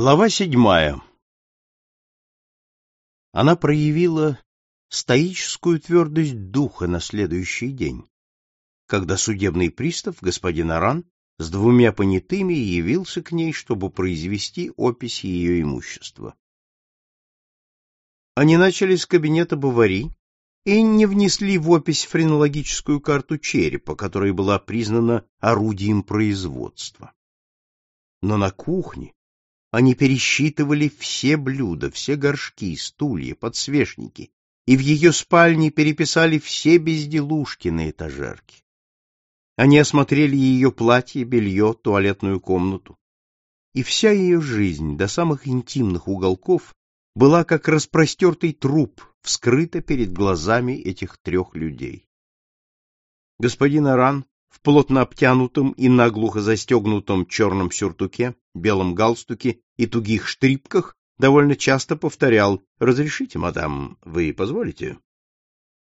Глава седьмая. Она проявила стоическую твердость духа на следующий день, когда судебный пристав, господин Аран, с двумя понятыми явился к ней, чтобы произвести опись ее имущества. Они начали с кабинета Бавари и не внесли в опись френологическую карту черепа, которая была признана орудием производства. Но на кухне они пересчитывали все блюда, все горшки, стулья, подсвечники, и в ее спальне переписали все безделушки на этажерке. Они осмотрели ее платье, белье, туалетную комнату. И вся ее жизнь, до самых интимных уголков, была как распростертый труп, вскрыта перед глазами этих трех людей. Господин Аран в плотно обтянутом и наглухо застегнутом черном сюртуке, белом галстуке и тугих штрипках довольно часто повторял «Разрешите, мадам, вы позволите?»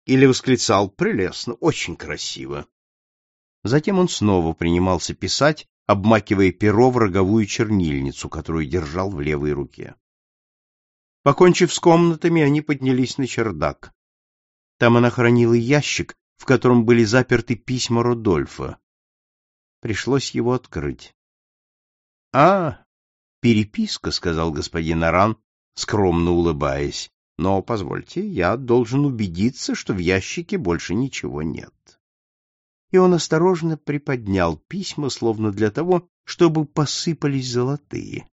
Или восклицал «Прелестно, очень красиво». Затем он снова принимался писать, обмакивая перо в роговую чернильницу, которую держал в левой руке. Покончив с комнатами, они поднялись на чердак. Там она хранила ящик, в котором были заперты письма Рудольфа. Пришлось его открыть. — А, переписка, — сказал господин Аран, скромно улыбаясь. — Но, позвольте, я должен убедиться, что в ящике больше ничего нет. И он осторожно приподнял письма, словно для того, чтобы посыпались золотые.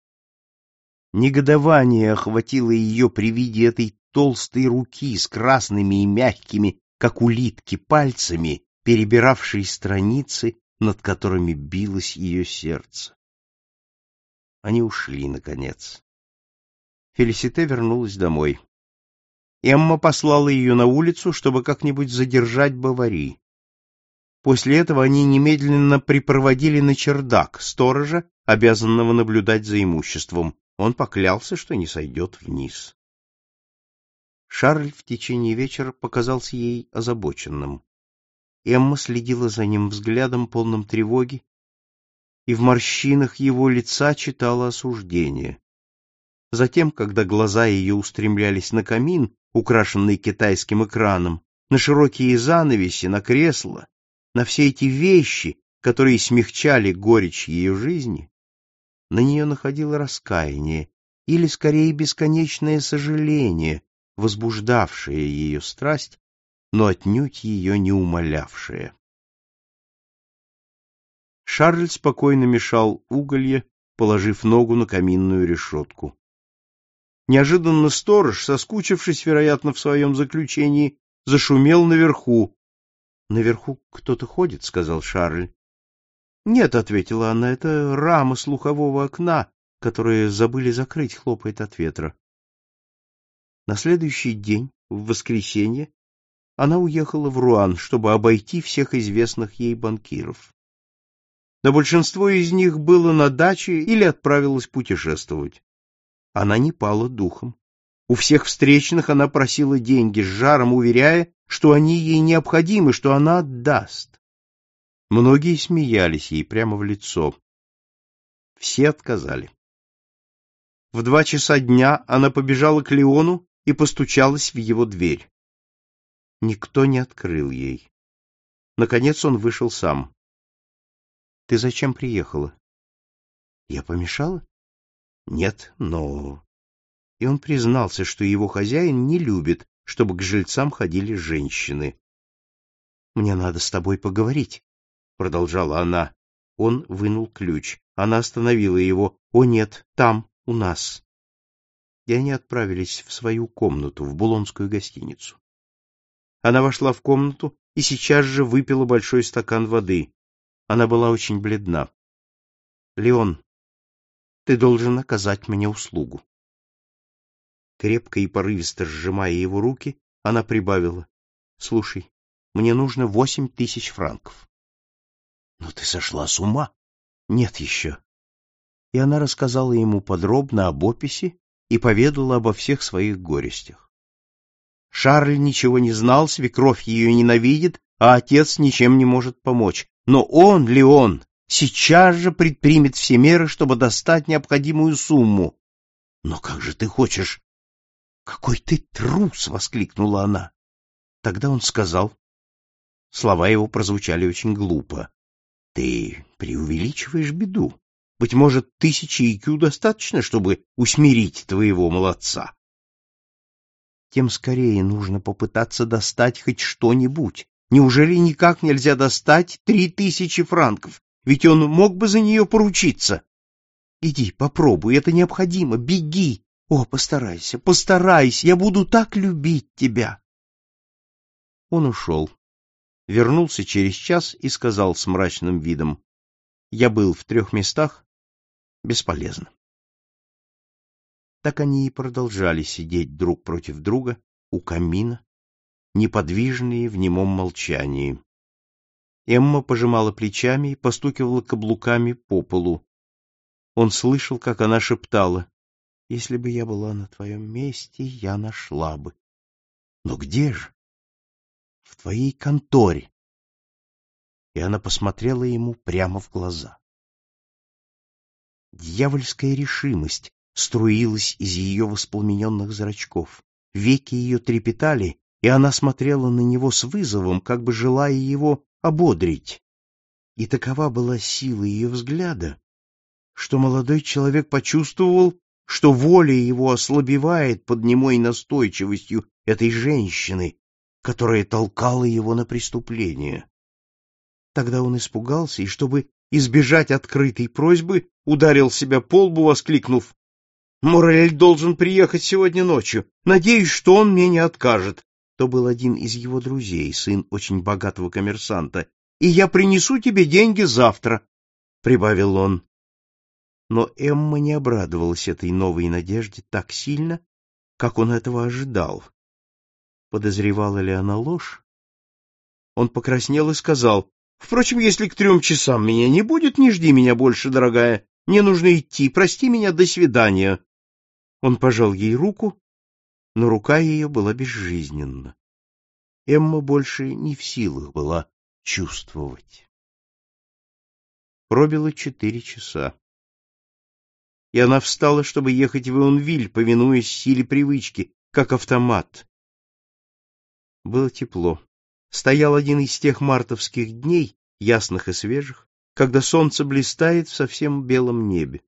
Негодование охватило ее при виде этой толстой руки с красными и мягкими, как улитки, пальцами, перебиравшей страницы, над которыми билось ее сердце. Они ушли, наконец. Фелисите вернулась домой. Эмма послала ее на улицу, чтобы как-нибудь задержать Бавари. После этого они немедленно припроводили на чердак сторожа, обязанного наблюдать за имуществом. Он поклялся, что не сойдет вниз. Шарль в течение вечера показался ей озабоченным. Эмма следила за ним взглядом, полным тревоги, и в морщинах его лица читала осуждение. Затем, когда глаза ее устремлялись на камин, украшенный китайским экраном, на широкие занавеси, на кресла, на все эти вещи, которые смягчали горечь ее жизни, на нее находило раскаяние или, скорее, бесконечное сожаление, возбуждавшее ее страсть, но отнюдь ее не умолявшее. Шарль спокойно мешал уголье, положив ногу на каминную решетку. Неожиданно сторож, соскучившись, вероятно, в своем заключении, зашумел наверху. — Наверху кто-то ходит, — сказал Шарль. — Нет, — ответила она, — это рама слухового окна, которое забыли закрыть, хлопает от ветра. На следующий день, в воскресенье, она уехала в Руан, чтобы обойти всех известных ей банкиров но большинство из них было на даче или отправилось путешествовать. Она не пала духом. У всех встречных она просила деньги с жаром, уверяя, что они ей необходимы, что она отдаст. Многие смеялись ей прямо в лицо. Все отказали. В два часа дня она побежала к Леону и постучалась в его дверь. Никто не открыл ей. Наконец он вышел сам. Ты зачем приехала? Я помешала? Нет, но... И он признался, что его хозяин не любит, чтобы к жильцам ходили женщины. Мне надо с тобой поговорить, продолжала она. Он вынул ключ. Она остановила его. О нет, там, у нас. И они отправились в свою комнату, в Булонскую гостиницу. Она вошла в комнату и сейчас же выпила большой стакан воды. Она была очень бледна. — Леон, ты должен оказать мне услугу. Крепко и порывисто сжимая его руки, она прибавила. — Слушай, мне нужно восемь тысяч франков. — Но ты сошла с ума? — Нет еще. И она рассказала ему подробно об описи и поведала обо всех своих горестях. Шарль ничего не знал, свекровь ее ненавидит, а отец ничем не может помочь. Но он, Леон, сейчас же предпримет все меры, чтобы достать необходимую сумму. Но как же ты хочешь? Какой ты трус! воскликнула она. Тогда он сказал. Слова его прозвучали очень глупо. Ты преувеличиваешь беду. Быть может, тысячи IQ достаточно, чтобы усмирить твоего молодца. Тем скорее нужно попытаться достать хоть что-нибудь. Неужели никак нельзя достать три тысячи франков? Ведь он мог бы за нее поручиться. Иди, попробуй, это необходимо, беги. О, постарайся, постарайся, я буду так любить тебя. Он ушел, вернулся через час и сказал с мрачным видом, я был в трех местах, бесполезно. Так они и продолжали сидеть друг против друга у камина, неподвижные в немом молчании. Эмма пожимала плечами и постукивала каблуками по полу. Он слышал, как она шептала, «Если бы я была на твоем месте, я нашла бы». «Но где же?» «В твоей конторе». И она посмотрела ему прямо в глаза. Дьявольская решимость струилась из ее воспламененных зрачков. Веки ее трепетали, и она смотрела на него с вызовом, как бы желая его ободрить. И такова была сила ее взгляда, что молодой человек почувствовал, что воля его ослабевает под немой настойчивостью этой женщины, которая толкала его на преступление. Тогда он испугался, и чтобы избежать открытой просьбы, ударил себя по лбу, воскликнув «Морель должен приехать сегодня ночью. Надеюсь, что он мне не откажет то был один из его друзей, сын очень богатого коммерсанта, и я принесу тебе деньги завтра, — прибавил он. Но Эмма не обрадовалась этой новой надежде так сильно, как он этого ожидал. Подозревала ли она ложь? Он покраснел и сказал, «Впрочем, если к трем часам меня не будет, не жди меня больше, дорогая. Мне нужно идти. Прости меня, до свидания». Он пожал ей руку но рука ее была безжизненна. Эмма больше не в силах была чувствовать. Пробило четыре часа. И она встала, чтобы ехать в Ионвиль, повинуясь силе привычки, как автомат. Было тепло. Стоял один из тех мартовских дней, ясных и свежих, когда солнце блистает в совсем белом небе.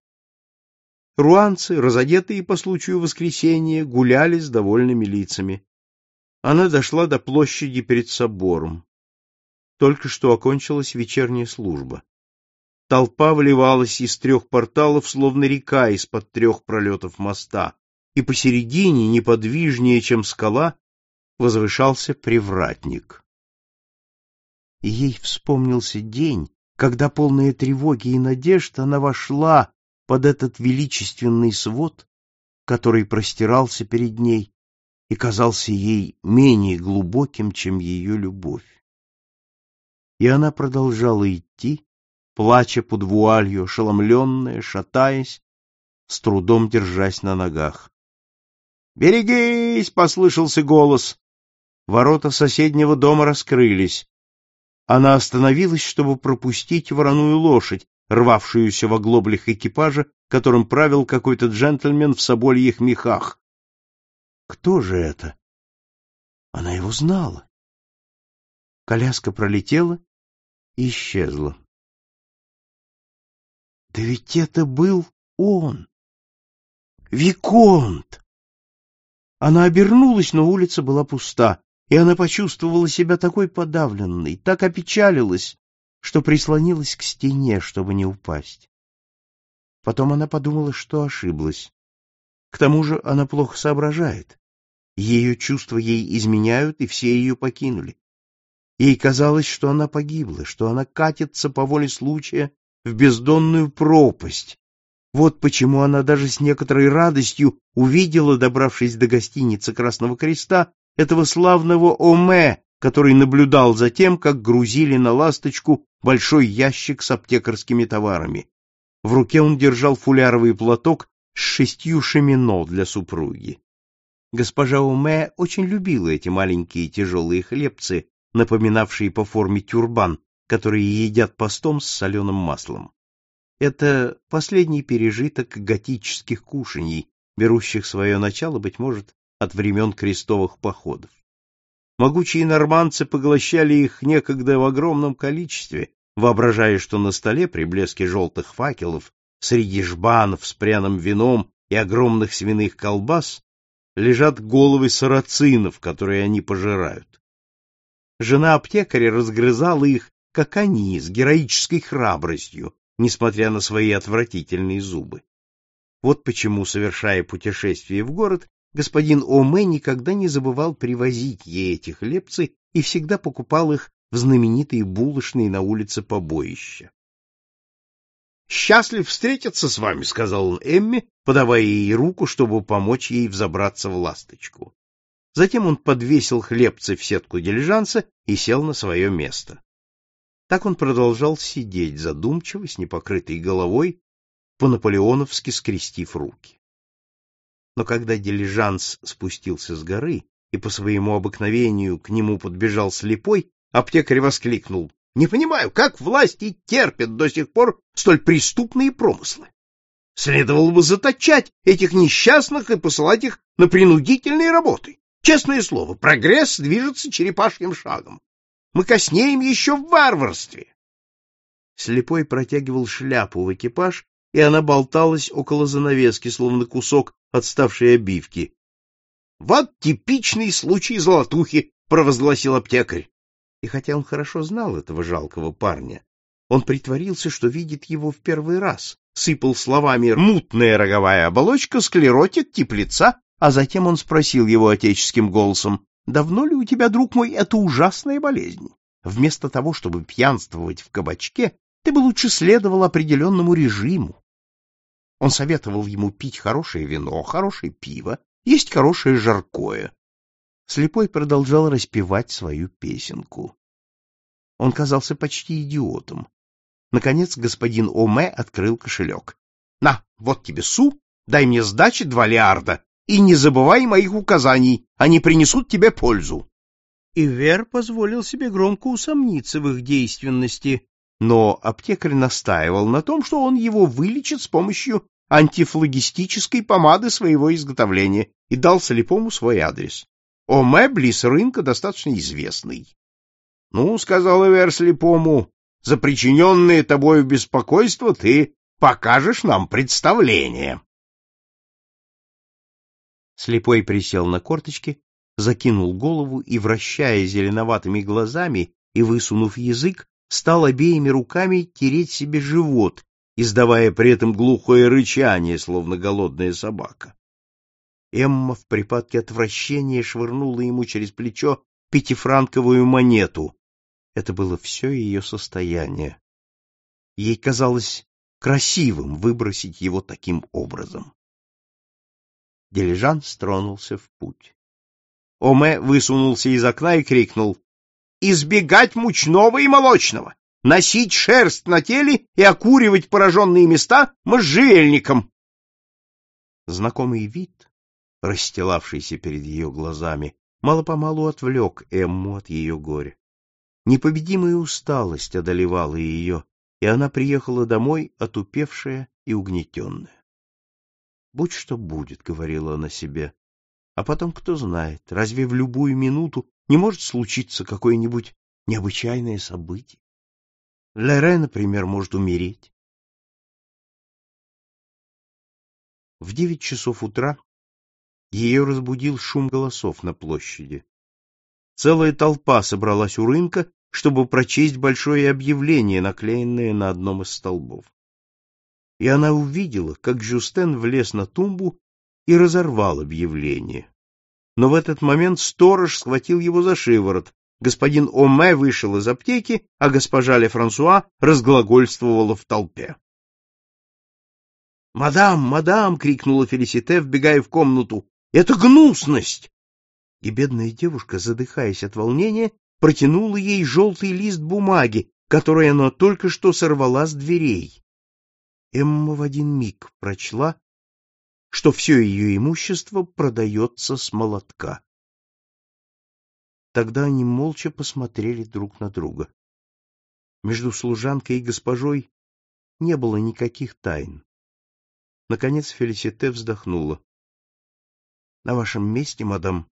Руанцы, разодетые по случаю воскресения, гуляли с довольными лицами. Она дошла до площади перед собором. Только что окончилась вечерняя служба. Толпа вливалась из трех порталов, словно река из-под трех пролетов моста, и посередине, неподвижнее, чем скала, возвышался привратник. И ей вспомнился день, когда, полная тревоги и надежд, она вошла под этот величественный свод, который простирался перед ней и казался ей менее глубоким, чем ее любовь. И она продолжала идти, плача под вуалью, ошеломленная, шатаясь, с трудом держась на ногах. «Берегись!» — послышался голос. Ворота соседнего дома раскрылись. Она остановилась, чтобы пропустить вороную лошадь, рвавшуюся в оглоблях экипажа, которым правил какой-то джентльмен в собольих мехах. Кто же это? Она его знала. Коляска пролетела и исчезла. Да ведь это был он! Виконт! Она обернулась, но улица была пуста, и она почувствовала себя такой подавленной, так опечалилась, что прислонилась к стене, чтобы не упасть. Потом она подумала, что ошиблась. К тому же она плохо соображает. Ее чувства ей изменяют, и все ее покинули. Ей казалось, что она погибла, что она катится по воле случая в бездонную пропасть. Вот почему она даже с некоторой радостью увидела, добравшись до гостиницы Красного Креста, этого славного Оме, который наблюдал за тем, как грузили на ласточку большой ящик с аптекарскими товарами. В руке он держал фуляровый платок с шестью шемино для супруги. Госпожа Уме очень любила эти маленькие тяжелые хлебцы, напоминавшие по форме тюрбан, которые едят постом с соленым маслом. Это последний пережиток готических кушаний, берущих свое начало, быть может, от времен крестовых походов. Могучие норманцы поглощали их некогда в огромном количестве, воображая, что на столе при блеске желтых факелов, среди жбанов с пряным вином и огромных свиных колбас лежат головы сарацинов, которые они пожирают. Жена аптекаря разгрызала их, как они, с героической храбростью, несмотря на свои отвратительные зубы. Вот почему, совершая путешествие в город, господин Оме никогда не забывал привозить ей эти хлебцы и всегда покупал их в знаменитые булочные на улице побоища. «Счастлив встретиться с вами», — сказал он Эмме, подавая ей руку, чтобы помочь ей взобраться в ласточку. Затем он подвесил хлебцы в сетку дилижанса и сел на свое место. Так он продолжал сидеть задумчиво, с непокрытой головой, по-наполеоновски скрестив руки. Но когда дилижанс спустился с горы, и по своему обыкновению к нему подбежал слепой, аптекарь воскликнул. — Не понимаю, как власти терпят до сих пор столь преступные промыслы? Следовало бы заточать этих несчастных и посылать их на принудительные работы. Честное слово, прогресс движется черепашьим шагом. Мы коснеем еще в варварстве. Слепой протягивал шляпу в экипаж, и она болталась около занавески, словно кусок отставшей обивки. — Вот типичный случай золотухи, — провозгласил аптекарь. И хотя он хорошо знал этого жалкого парня, он притворился, что видит его в первый раз, сыпал словами «мутная роговая оболочка, склеротик, тип лица», а затем он спросил его отеческим голосом Давно ли у тебя, друг мой, это ужасная болезнь? Вместо того, чтобы пьянствовать в кабачке, ты бы лучше следовал определенному режиму. Он советовал ему пить хорошее вино, хорошее пиво, есть хорошее жаркое. Слепой продолжал распевать свою песенку. Он казался почти идиотом. Наконец господин Оме открыл кошелек. — На, вот тебе су, дай мне сдачи два лиарда и не забывай моих указаний, они принесут тебе пользу. И Вер позволил себе громко усомниться в их действенности, но аптекарь настаивал на том, что он его вылечит с помощью антифлагистической помады своего изготовления и дал слепому свой адрес. Оме близ рынка достаточно известный. — Ну, — сказал Эвер слепому, — за причиненное тобою беспокойство ты покажешь нам представление. Слепой присел на корточки, закинул голову и, вращая зеленоватыми глазами и высунув язык, стал обеими руками тереть себе живот, издавая при этом глухое рычание, словно голодная собака. Эмма в припадке отвращения швырнула ему через плечо пятифранковую монету. Это было все ее состояние. Ей казалось красивым выбросить его таким образом. Дилижанс тронулся в путь. Оме высунулся из окна и крикнул. «Избегать мучного и молочного! Носить шерсть на теле и окуривать пораженные места можжевельником!» Знакомый вид, расстилавшийся перед ее глазами, мало-помалу отвлек Эмму от ее горя. Непобедимая усталость одолевала ее, и она приехала домой, отупевшая и угнетенная. Будь что будет, — говорила она себе. А потом, кто знает, разве в любую минуту не может случиться какое-нибудь необычайное событие? Лере, например, может умереть. В девять часов утра ее разбудил шум голосов на площади. Целая толпа собралась у рынка, чтобы прочесть большое объявление, наклеенное на одном из столбов и она увидела, как Жюстен влез на тумбу и разорвал объявление. Но в этот момент сторож схватил его за шиворот. Господин Оме вышел из аптеки, а госпожа Ле Франсуа разглагольствовала в толпе. «Мадам, мадам!» — крикнула Фелисите, вбегая в комнату. «Это гнусность!» И бедная девушка, задыхаясь от волнения, протянула ей желтый лист бумаги, который она только что сорвала с дверей. Эмма в один миг прочла, что все ее имущество продается с молотка. Тогда они молча посмотрели друг на друга. Между служанкой и госпожой не было никаких тайн. Наконец Фелисите вздохнула. На вашем месте, мадам,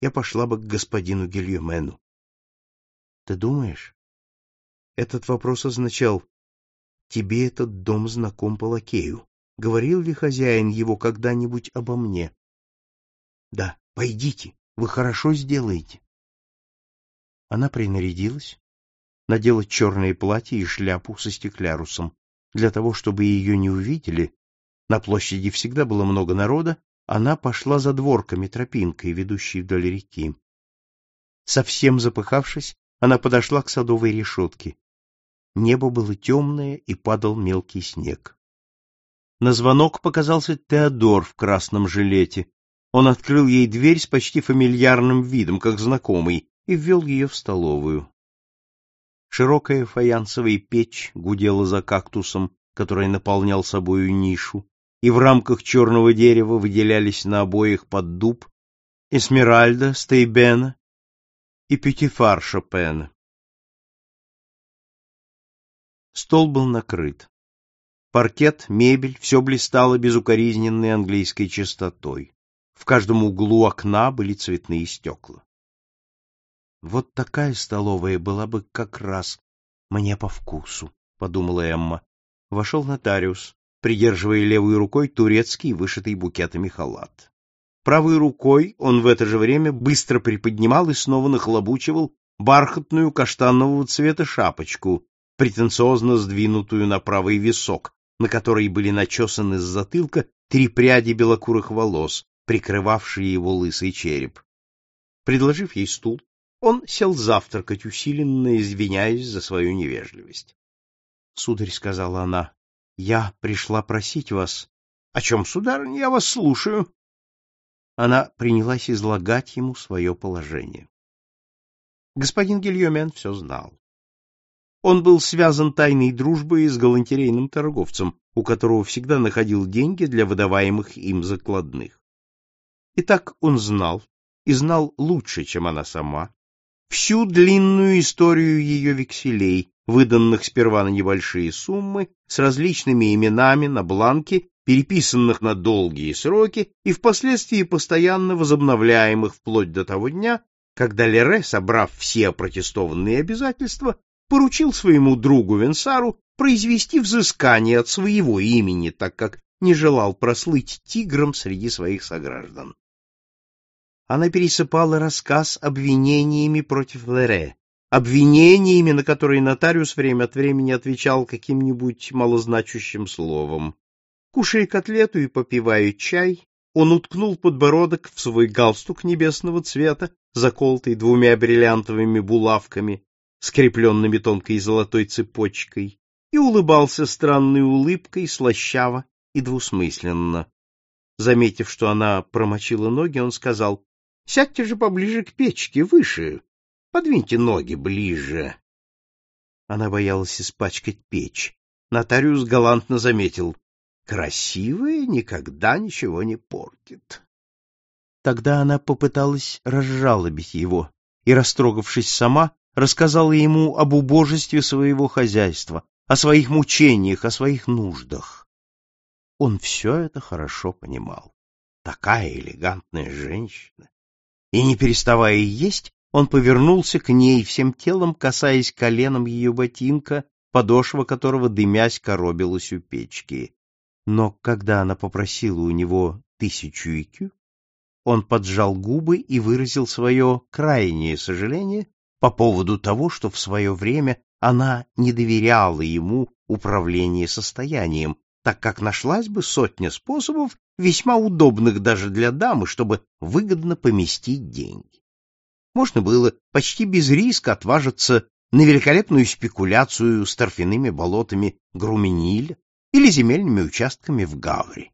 я пошла бы к господину Гильомену. Ты думаешь? Этот вопрос означал, тебе этот дом знаком по лакею. Говорил ли хозяин его когда-нибудь обо мне? Да, пойдите, вы хорошо сделаете. Она принарядилась, надела черное платье и шляпу со стеклярусом. Для того, чтобы ее не увидели, на площади всегда было много народа, она пошла за дворками тропинкой, ведущей вдоль реки. Совсем запыхавшись, она подошла к садовой решетке. Небо было темное, и падал мелкий снег. На звонок показался Теодор в красном жилете. Он открыл ей дверь с почти фамильярным видом, как знакомый, и ввел ее в столовую. Широкая фаянсовая печь гудела за кактусом, который наполнял собою нишу, и в рамках черного дерева выделялись на обоих под дуб Эсмеральда Стейбена и Пютифар Шопена. Стол был накрыт. Паркет, мебель, все блистало безукоризненной английской чистотой. В каждом углу окна были цветные стекла. Вот такая столовая была бы как раз мне по вкусу, подумала Эмма. Вошел нотариус, придерживая левой рукой турецкий, вышитый букетами халат. Правой рукой он в это же время быстро приподнимал и снова нахлобучивал бархатную каштанового цвета шапочку, претенциозно сдвинутую на правый висок, на который были начесаны с затылка три пряди белокурых волос, прикрывавшие его лысый череп. Предложив ей стул, он сел завтракать, усиленно извиняясь за свою невежливость. — Сударь, — сказала она, — я пришла просить вас. — О чем, сударыня, я вас слушаю. Она принялась излагать ему свое положение. Господин Гильомен все знал. Он был связан тайной дружбой с галантерейным торговцем, у которого всегда находил деньги для выдаваемых им закладных. Итак, он знал, и знал лучше, чем она сама, всю длинную историю ее векселей, выданных сперва на небольшие суммы, с различными именами на бланке, переписанных на долгие сроки и впоследствии постоянно возобновляемых вплоть до того дня, когда Лере, собрав все опротестованные обязательства, поручил своему другу Венсару произвести взыскание от своего имени, так как не желал прослыть тигром среди своих сограждан она пересыпала рассказ обвинениями против Лере, обвинениями, на которые нотариус время от времени отвечал каким-нибудь малозначащим словом. Кушая котлету и попивая чай, он уткнул подбородок в свой галстук небесного цвета, заколотый двумя бриллиантовыми булавками, скрепленными тонкой золотой цепочкой, и улыбался странной улыбкой, слащаво и двусмысленно. Заметив, что она промочила ноги, он сказал, Сядьте же поближе к печке, выше. Подвиньте ноги ближе. Она боялась испачкать печь. Нотариус галантно заметил. Красивая никогда ничего не портит. Тогда она попыталась разжалобить его и, растрогавшись сама, рассказала ему об убожестве своего хозяйства, о своих мучениях, о своих нуждах. Он все это хорошо понимал. Такая элегантная женщина, и, не переставая есть, он повернулся к ней всем телом, касаясь коленом ее ботинка, подошва которого, дымясь, коробилась у печки. Но когда она попросила у него тысячу икю, он поджал губы и выразил свое крайнее сожаление по поводу того, что в свое время она не доверяла ему управление состоянием, так как нашлась бы сотня способов, весьма удобных даже для дамы, чтобы выгодно поместить деньги. Можно было почти без риска отважиться на великолепную спекуляцию с торфяными болотами Грумениля или земельными участками в Гавре.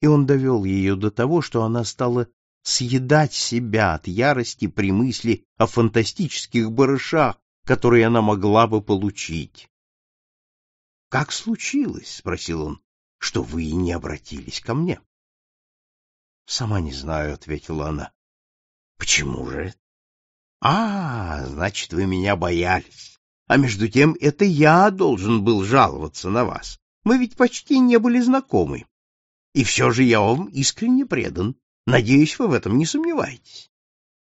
И он довел ее до того, что она стала съедать себя от ярости при мысли о фантастических барышах, которые она могла бы получить. Как случилось, спросил он, что вы не обратились ко мне? Сама не знаю, ответила она. Почему же? А, значит, вы меня боялись. А между тем это я должен был жаловаться на вас. Мы ведь почти не были знакомы. И все же я вам искренне предан. Надеюсь, вы в этом не сомневаетесь.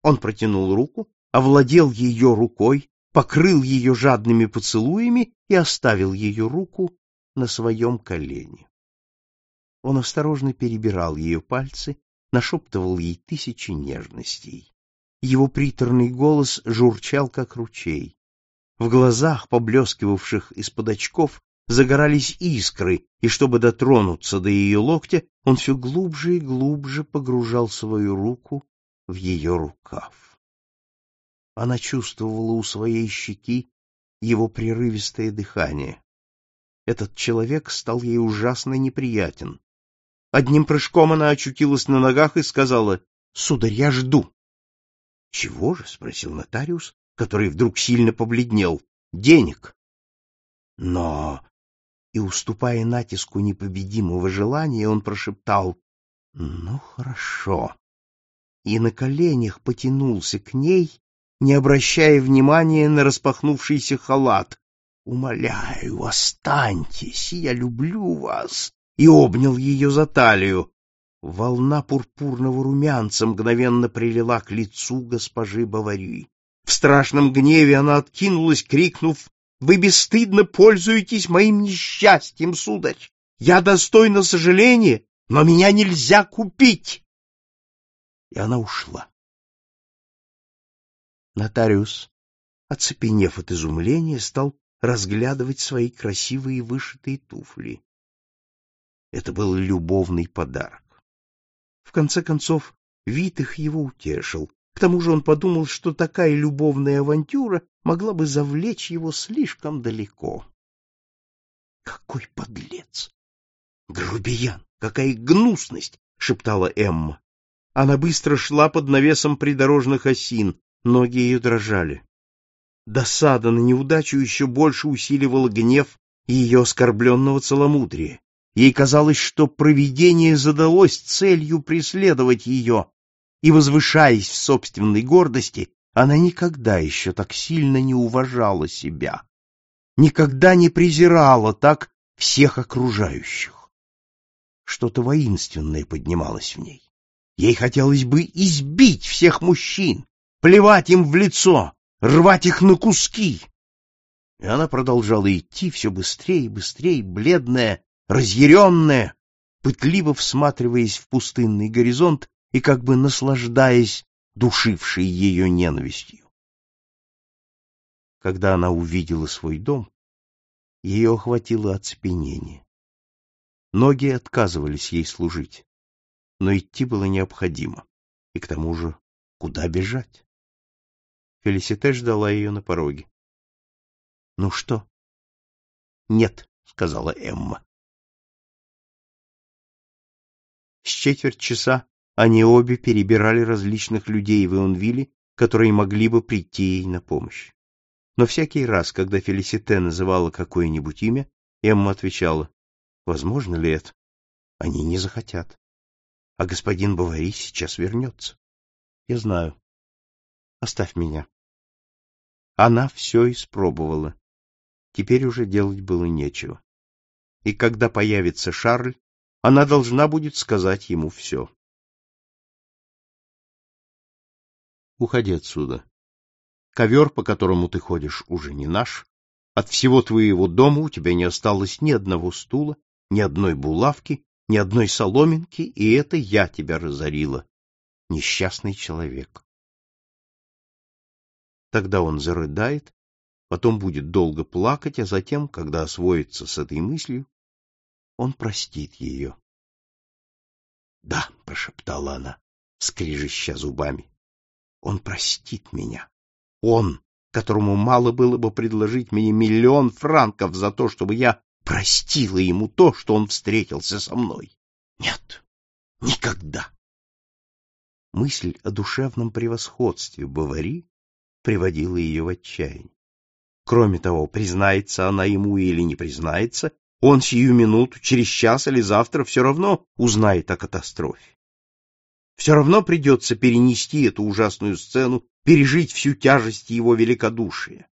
Он протянул руку, овладел ее рукой, покрыл ее жадными поцелуями и оставил ее руку на своем колене. Он осторожно перебирал ее пальцы, нашептывал ей тысячи нежностей. Его приторный голос журчал, как ручей. В глазах, поблескивавших из-под очков, загорались искры, и чтобы дотронуться до ее локтя, он все глубже и глубже погружал свою руку в ее рукав. Она чувствовала у своей щеки его прерывистое дыхание. Этот человек стал ей ужасно неприятен. Одним прыжком она очутилась на ногах и сказала, — Сударь, я жду. — Чего же? — спросил нотариус, который вдруг сильно побледнел. — Денег. Но... И, уступая натиску непобедимого желания, он прошептал, — Ну, хорошо. И на коленях потянулся к ней, не обращая внимания на распахнувшийся халат. «Умоляю, останьтесь, я люблю вас!» и обнял ее за талию. Волна пурпурного румянца мгновенно прилила к лицу госпожи Бавари. В страшном гневе она откинулась, крикнув «Вы бесстыдно пользуетесь моим несчастьем, сударь! Я достойна сожаления, но меня нельзя купить!» И она ушла. Нотариус, оцепенев от изумления, стал разглядывать свои красивые вышитые туфли. Это был любовный подарок. В конце концов, вид их его утешил. К тому же он подумал, что такая любовная авантюра могла бы завлечь его слишком далеко. Какой подлец! Грубиян! Какая гнусность! шептала Эмма. Она быстро шла под навесом придорожных осин, ноги ее дрожали. Досада на неудачу еще больше усиливала гнев ее оскорбленного целомудрия. Ей казалось, что провидение задалось целью преследовать ее, и, возвышаясь в собственной гордости, она никогда еще так сильно не уважала себя, никогда не презирала так всех окружающих. Что-то воинственное поднималось в ней. Ей хотелось бы избить всех мужчин, плевать им в лицо, рвать их на куски. И она продолжала идти все быстрее и быстрее, бледная, разъяренная, пытливо всматриваясь в пустынный горизонт и как бы наслаждаясь душившей ее ненавистью. Когда она увидела свой дом, ее охватило оцепенение. Ноги отказывались ей служить, но идти было необходимо, и к тому же куда бежать? Фелисите ждала ее на пороге. — Ну что? — Нет, — сказала Эмма. С четверть часа они обе перебирали различных людей в Ионвилле, которые могли бы прийти ей на помощь. Но всякий раз, когда Фелисите называла какое-нибудь имя, Эмма отвечала, «Возможно ли это? Они не захотят. А господин Бавари сейчас вернется. Я знаю. Оставь меня». Она все испробовала. Теперь уже делать было нечего. И когда появится Шарль, она должна будет сказать ему все. Уходи отсюда. Ковер, по которому ты ходишь, уже не наш. От всего твоего дома у тебя не осталось ни одного стула, ни одной булавки, ни одной соломинки, и это я тебя разорила, несчастный человек. Тогда он зарыдает, потом будет долго плакать, а затем, когда освоится с этой мыслью, он простит ее. — Да, — прошептала она, скрижища зубами, — он простит меня. Он, которому мало было бы предложить мне миллион франков за то, чтобы я простила ему то, что он встретился со мной. Нет, никогда. Мысль о душевном превосходстве Бавари приводила ее в отчаяние. Кроме того, признается она ему или не признается, он сию минуту, через час или завтра все равно узнает о катастрофе. Все равно придется перенести эту ужасную сцену, пережить всю тяжесть его великодушия.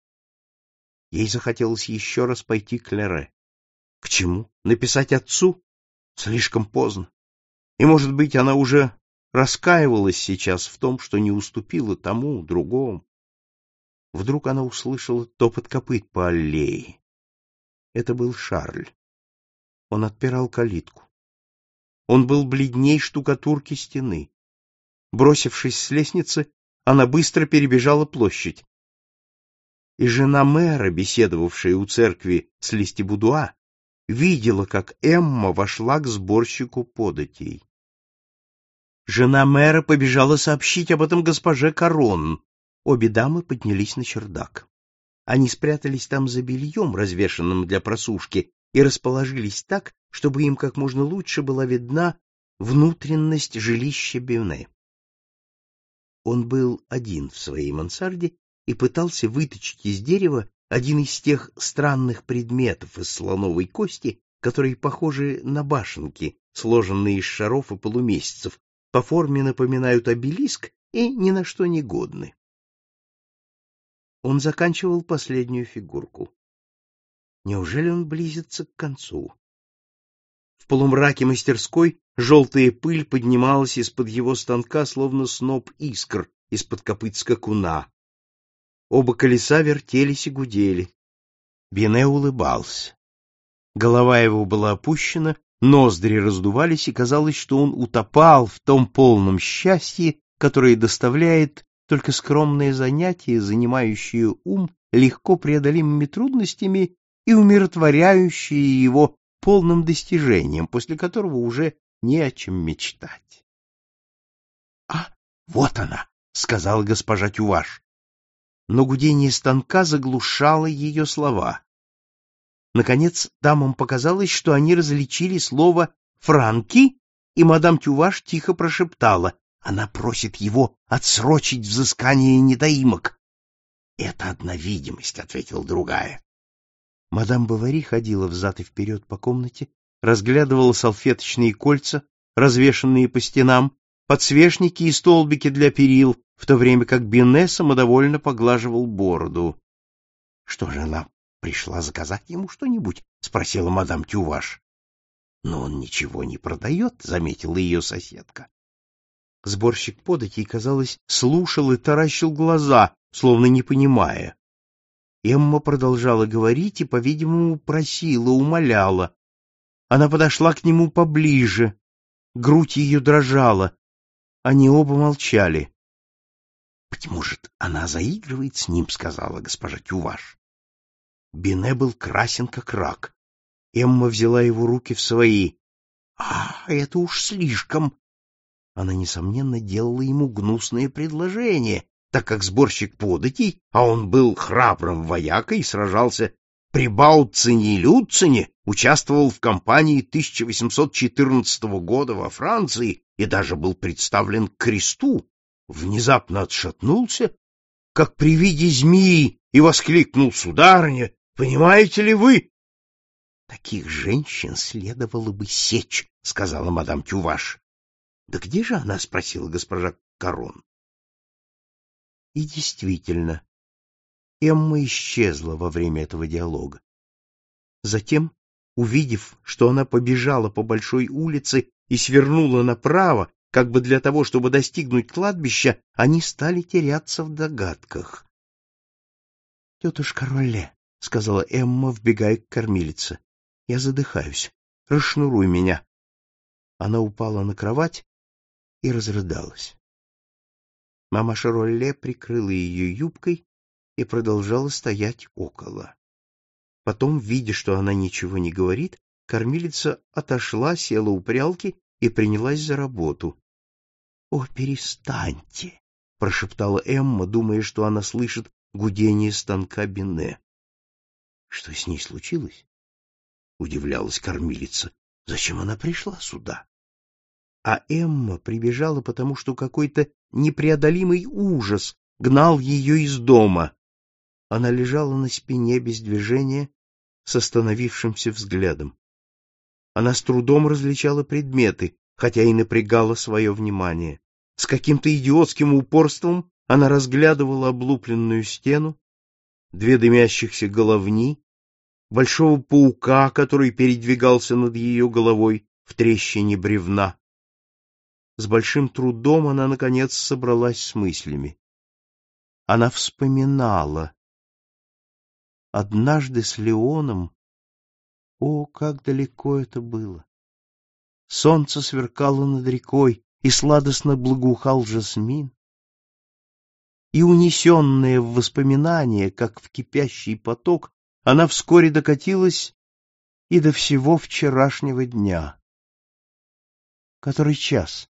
Ей захотелось еще раз пойти к Лере. К чему? Написать отцу? Слишком поздно. И, может быть, она уже раскаивалась сейчас в том, что не уступила тому, другому. Вдруг она услышала топот копыт по аллее. Это был Шарль. Он отпирал калитку. Он был бледней штукатурки стены. Бросившись с лестницы, она быстро перебежала площадь. И жена мэра, беседовавшая у церкви с Листибудуа, видела, как Эмма вошла к сборщику податей. Жена мэра побежала сообщить об этом госпоже Корон. Обе дамы поднялись на чердак. Они спрятались там за бельем, развешанным для просушки, и расположились так, чтобы им как можно лучше была видна внутренность жилища Бевне. Он был один в своей мансарде и пытался выточить из дерева один из тех странных предметов из слоновой кости, которые похожи на башенки, сложенные из шаров и полумесяцев, по форме напоминают обелиск и ни на что не годны. Он заканчивал последнюю фигурку. Неужели он близится к концу? В полумраке мастерской желтая пыль поднималась из-под его станка, словно сноп искр из-под копыт скакуна. Оба колеса вертелись и гудели. Бине улыбался. Голова его была опущена, Ноздри раздувались, и казалось, что он утопал в том полном счастье, которое доставляет только скромное занятие, занимающее ум легко преодолимыми трудностями и умиротворяющее его полным достижением, после которого уже не о чем мечтать. — А, вот она, — сказала госпожа Тюваш. Но гудение станка заглушало ее слова. Наконец, дамам показалось, что они различили слово «франки», и мадам Тюваш тихо прошептала. Она просит его отсрочить взыскание недоимок. — Это одна видимость, — ответила другая. Мадам Бавари ходила взад и вперед по комнате, разглядывала салфеточные кольца, развешанные по стенам, подсвечники и столбики для перил, в то время как Бене самодовольно поглаживал бороду. Что же она пришла заказать ему что-нибудь? — спросила мадам Тюваш. — Но он ничего не продает, — заметила ее соседка. Сборщик податей, казалось, слушал и таращил глаза, словно не понимая. Эмма продолжала говорить и, по-видимому, просила, умоляла. Она подошла к нему поближе. Грудь ее дрожала. Они оба молчали. — Быть может, она заигрывает с ним, — сказала госпожа Тюваш. Бине был красен, как рак. Эмма взяла его руки в свои. — А, это уж слишком! Она, несомненно, делала ему гнусное предложение, так как сборщик податей, а он был храбрым воякой и сражался при Баутцине и Люцине, участвовал в кампании 1814 года во Франции и даже был представлен к кресту, внезапно отшатнулся, как при виде змеи, и воскликнул сударыня, Понимаете ли вы? — Таких женщин следовало бы сечь, — сказала мадам Тюваш. — Да где же она? — спросила госпожа Корон. И действительно, Эмма исчезла во время этого диалога. Затем, увидев, что она побежала по большой улице и свернула направо, как бы для того, чтобы достигнуть кладбища, они стали теряться в догадках. — Тетушка Ролле, — сказала Эмма, вбегая к кормилице. — Я задыхаюсь. Расшнуруй меня. Она упала на кровать и разрыдалась. Мама Шаролле прикрыла ее юбкой и продолжала стоять около. Потом, видя, что она ничего не говорит, кормилица отошла, села у прялки и принялась за работу. — О, перестаньте! — прошептала Эмма, думая, что она слышит гудение станка Бене. Что с ней случилось? Удивлялась кормилица. Зачем она пришла сюда? А Эмма прибежала, потому что какой-то непреодолимый ужас гнал ее из дома. Она лежала на спине без движения, с остановившимся взглядом. Она с трудом различала предметы, хотя и напрягала свое внимание. С каким-то идиотским упорством она разглядывала облупленную стену, две дымящихся головни, большого паука, который передвигался над ее головой в трещине бревна. С большим трудом она, наконец, собралась с мыслями. Она вспоминала. Однажды с Леоном... О, как далеко это было! Солнце сверкало над рекой, и сладостно благоухал жасмин. И, унесенная в воспоминания, как в кипящий поток, она вскоре докатилась и до всего вчерашнего дня. «Который час?» —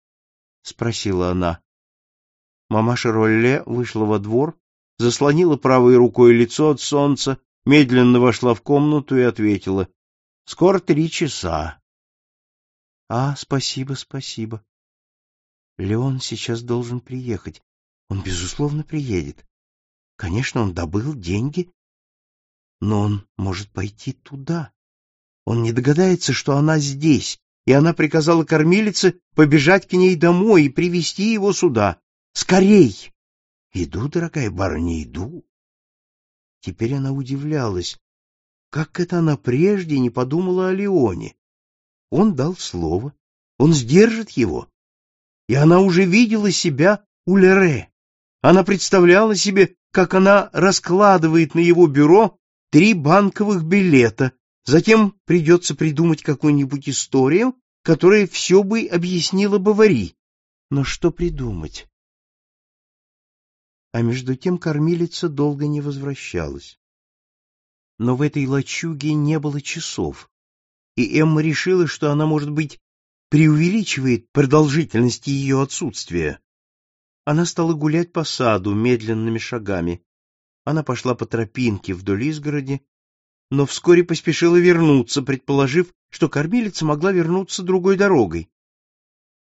спросила она. Мамаша Ролле вышла во двор, заслонила правой рукой лицо от солнца, медленно вошла в комнату и ответила. — Скоро три часа. — А, спасибо, спасибо. Леон сейчас должен приехать. Он, безусловно, приедет. Конечно, он добыл деньги, но он может пойти туда. Он не догадается, что она здесь, и она приказала кормилице побежать к ней домой и привести его сюда. Скорей! Иду, дорогая барыня, иду. Теперь она удивлялась. Как это она прежде не подумала о Леоне? Он дал слово. Он сдержит его. И она уже видела себя у Лере. Она представляла себе, как она раскладывает на его бюро три банковых билета, затем придется придумать какую-нибудь историю, которая все бы объяснила Бавари. Но что придумать? А между тем кормилица долго не возвращалась. Но в этой лачуге не было часов, и Эмма решила, что она, может быть, преувеличивает продолжительность ее отсутствия. Она стала гулять по саду медленными шагами. Она пошла по тропинке вдоль изгороди, но вскоре поспешила вернуться, предположив, что кормилица могла вернуться другой дорогой.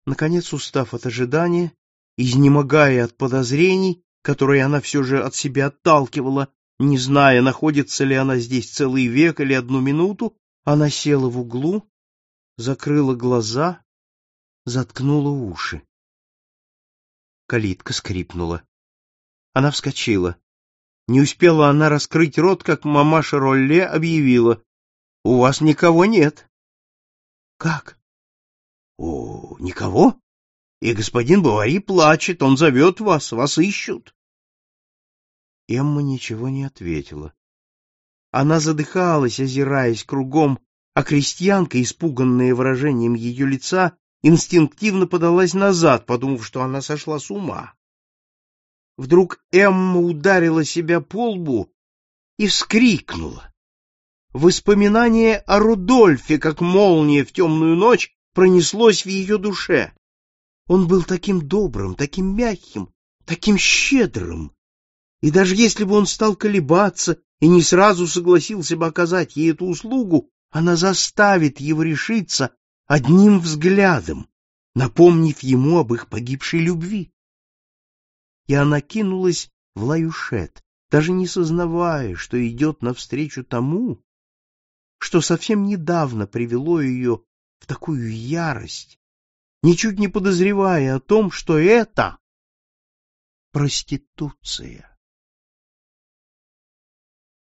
Наконец, устав от ожидания, изнемогая от подозрений, которые она все же от себя отталкивала, не зная, находится ли она здесь целый век или одну минуту, она села в углу, закрыла глаза, заткнула уши. Калитка скрипнула. Она вскочила. Не успела она раскрыть рот, как мамаша Ролле объявила. — У вас никого нет. — Как? — О, никого? И господин Бавари плачет, он зовет вас, вас ищут. Эмма ничего не ответила. Она задыхалась, озираясь кругом, а крестьянка, испуганная выражением ее лица, инстинктивно подалась назад, подумав, что она сошла с ума. Вдруг Эмма ударила себя по лбу и вскрикнула. Воспоминание о Рудольфе, как молния в темную ночь, пронеслось в ее душе. Он был таким добрым, таким мягким, таким щедрым. И даже если бы он стал колебаться и не сразу согласился бы оказать ей эту услугу, она заставит его решиться одним взглядом, напомнив ему об их погибшей любви. И она кинулась в Лаюшет, даже не сознавая, что идет навстречу тому, что совсем недавно привело ее в такую ярость, ничуть не подозревая о том, что это проституция.